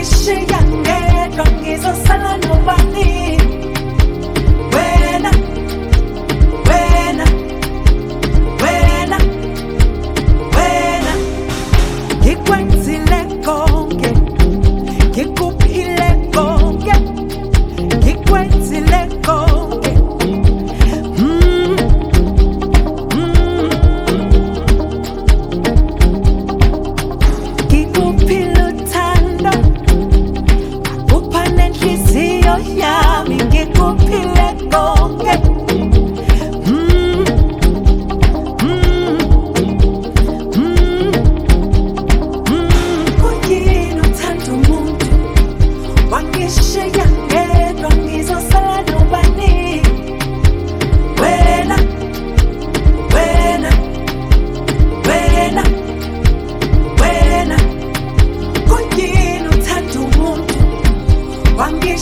内心。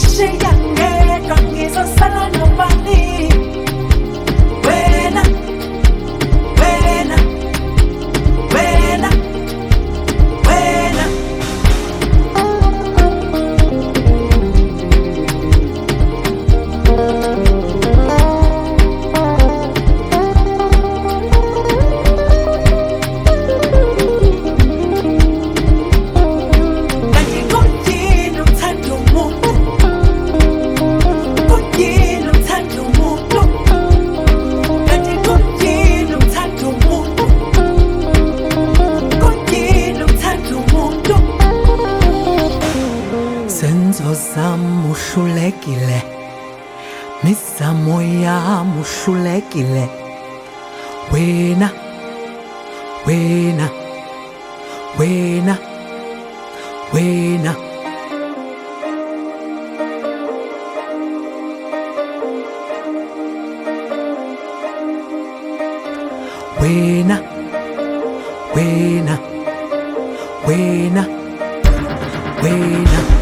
谁让你感觉到失落？Rosa mushulekile moya yamushulekile wena wena wena wena wena wena wena wena, wena.